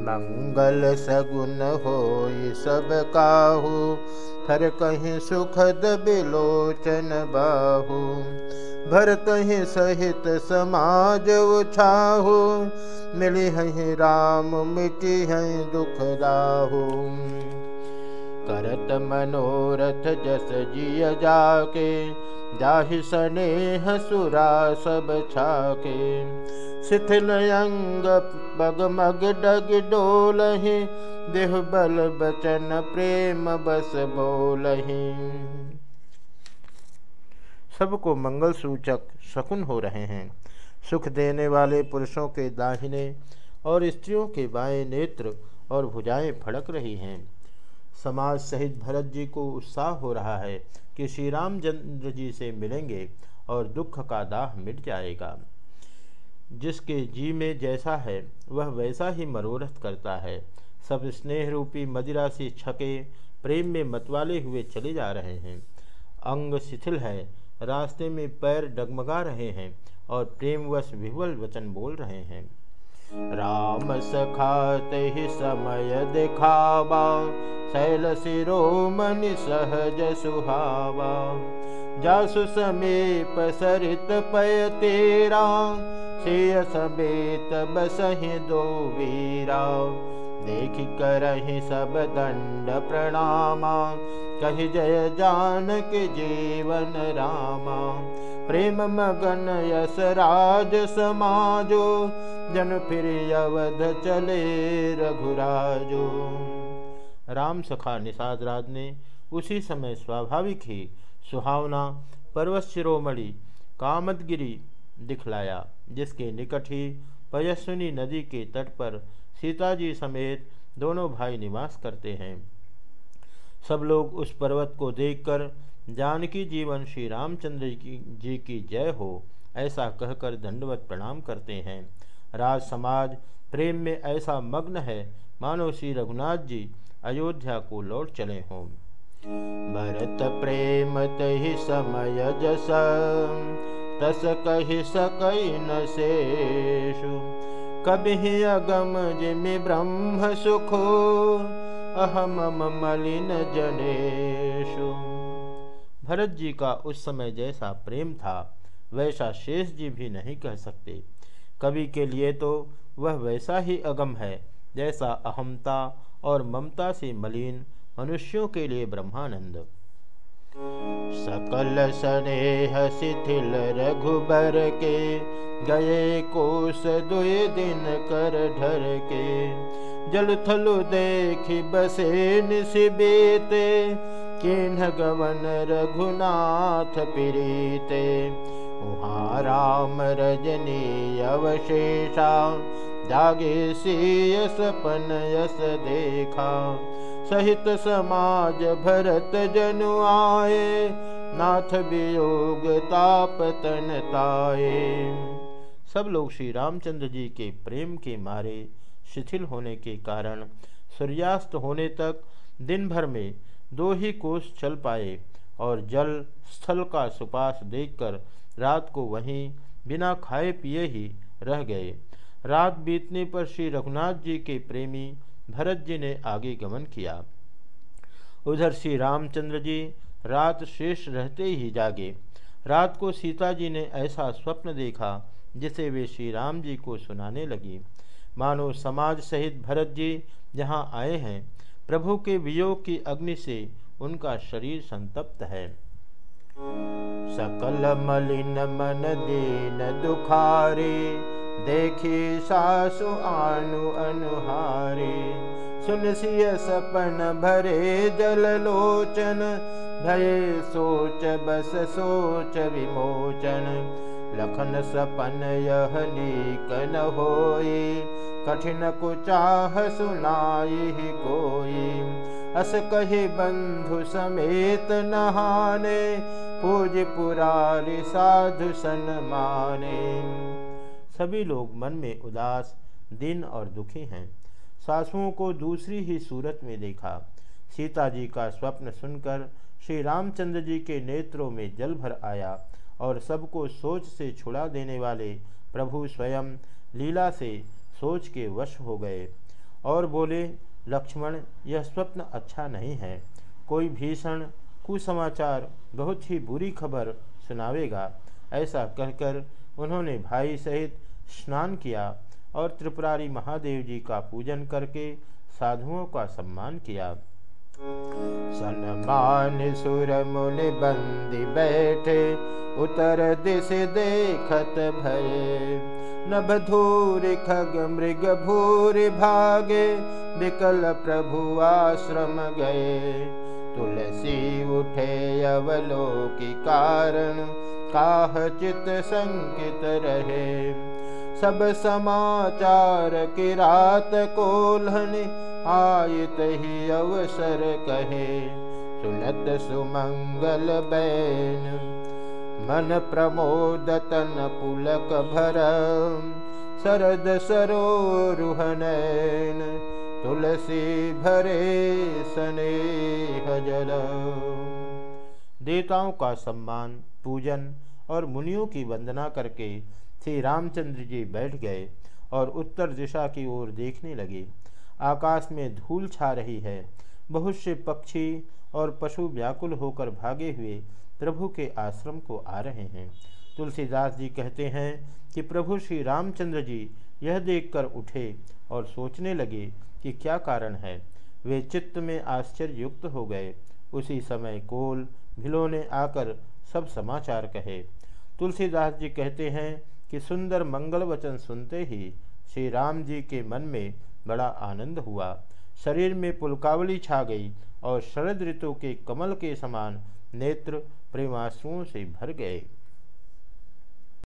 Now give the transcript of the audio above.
मंगल सगुन हो सब काहू हर कहीं सुखद बिलोचन बाहू। भर कहीं सहित समाज उछाहू, मिली हैं राम, मिटी हैं दुख दाहू। करत मनोरथ जस जिय जाके, जाहि स्नेह सुरा सब छाके। शिथिल अंग बग मग डग डोलहि, देह बल बचन प्रेम बस बोलहि। सबको मंगल सूचक शकुन हो रहे हैं। सुख देने वाले पुरुषों के दाहिने और स्त्रियों के बाएँ नेत्र और भुजाएँ फड़क रही हैं। समाज सहित भरत जी को उत्साह हो रहा है कि श्री रामचंद्र जी से मिलेंगे और दुख का दाह मिट जाएगा। जिसके जी में जैसा है, वह वैसा ही मनोरथ करता है। सब स्नेह रूपी मदिरा से छके, प्रेम में मतवाले हुए चले जा रहे हैं। अंग शिथिल है, रास्ते में पैर डगमगा रहे हैं और प्रेमवश विह्वल वचन बोल रहे हैं। राम सखाते ही समय दिखावा, शैल शिरोमन सहज सुहावा। जासु समीप सरित पय तेरा शेय समेत बसहि दो वीरा। देख करहि सब दंड प्रणामा। कहि जय जानक जीवन रामा। प्रेम मगन यस राज समाजो। जन फिर अवध चले रघुराजो। राम सखा निषाद राज ने उसी समय स्वाभाविक ही सुहावना, पर्वत शिरोमणि, कामदगिरी दिखलाया, जिसके निकट ही पयस्विनी नदी के तट पर सीता जी समेत दोनों भाई निवास करते हैं। सब लोग उस पर्वत को देखकर, जानकी जीवन श्री रामचंद्र जी की जय हो, ऐसा कहकर दंडवत प्रणाम करते हैं। राज समाज प्रेम में ऐसा मग्न है, मानो श्री रघुनाथ जी अयोध्या को लौट चले हों। भरत प्रेम तहि समय जस तस कही सकई न शेषु। कभी अगम जिमि ब्रह्म सुखो, अहम मलिन जनेशु भरत जी का उस समय जैसा प्रेम था, वैसा शेष जी भी नहीं कह सकते। कवि के लिए तो वह वैसा ही अगम है, जैसा अहमता और ममता से मलिन मनुष्यों के लिए ब्रह्मानंद। सकल स्नेह शिथिल रघुबर के, गए कोस दुए दिन कर ढर के। जल थलु देखी बसे निशिबीते किन्ह गवन रघुनाथ प्रीते। वहाँ राम रजनी अवशेषा जागे सी सपन यस देखा। सहित समाज भरत जनु आए, नाथ वियोग ताप तन ताए। सब लोग श्री रामचंद्र जी के प्रेम के मारे शिथिल होने के कारण सूर्यास्त होने तक दिन भर में दो ही कोष चल पाए और जल स्थल का सुपास देखकर रात को वहीं बिना खाए पिए ही रह गए। रात बीतने पर श्री रघुनाथ जी के प्रेमी भरत जी ने आगे गमन किया। उधर श्री रामचंद्र जी रात शेष रहते ही जागे। रात को सीता जी ने ऐसा स्वप्न देखा, जिसे वे श्री राम जी को सुनाने लगी। मानो समाज सहित भरत जी जहाँ आए हैं। प्रभु के वियोग की अग्नि से उनका शरीर संतप्त है। सकल मलिन मन दीन दुखारे देखी सासु आनु अनुहारे। सुन सिय सपन भरे जल लोचन, भये सोच बस सोच विमोचन। लखन सपन यह नीक न होई, कठिन कुचाह सुनाई कोई। अस कही बंधु समेत नहाने, पूज पुरारी साधु सन माने सभी लोग मन में उदास, दिन और दुखी हैं। सासुओं को दूसरी ही सूरत में देखा। सीता जी का स्वप्न सुनकर श्री रामचंद्र जी के नेत्रों में जल भर आया और सबको सोच से छुड़ा देने वाले प्रभु स्वयं लीला से सोच के वश हो गए और बोले, लक्ष्मण, यह स्वप्न अच्छा नहीं है। कोई भीषण कुसमाचार बहुत ही बुरी खबर सुनावेगा। ऐसा कहकर उन्होंने भाई सहित स्नान किया और त्रिपुरारी महादेव जी का पूजन करके साधुओं का सम्मान किया। सनमान सुर मुनि बंदी बैठे उतर दिश देखत भय। नभ धूर खग मृग भूर भागे, विकल प्रभु आश्रम गए तुलसी उठे अवलोकी कारण, काह चित संकित रहे। सब समाचार की रात कोल्हन आयत ही अवसर कहे। सुनत सुमंगल बैन, मन प्रमोद तन पुलक भर शरद सरोरुहनैन तुलसी भरे सने जल देवताओं का सम्मान, पूजन और मुनियों की वंदना करके श्री रामचंद्र जी बैठ गए और उत्तर दिशा की ओर देखने लगे। आकाश में धूल छा रही है। बहुत से पक्षी और पशु व्याकुल होकर भागे हुए प्रभु के आश्रम को आ रहे हैं। तुलसीदास जी कहते हैं कि प्रभु श्री रामचंद्र जी यह देखकर उठे और सोचने लगे कि क्या कारण है। वे चित्त में आश्चर्य युक्त हो गए। उसी समय कोल, भिलो ने आकर सब समाचार कहे। तुलसीदास जी कहते हैं कि सुंदर मंगल वचन सुनते ही श्री राम जी के मन में बड़ा आनंद हुआ। शरीर में पुलकावली छा गई और शरद ऋतु के कमल के समान नेत्र प्रेमाश्रुओं से भर गए।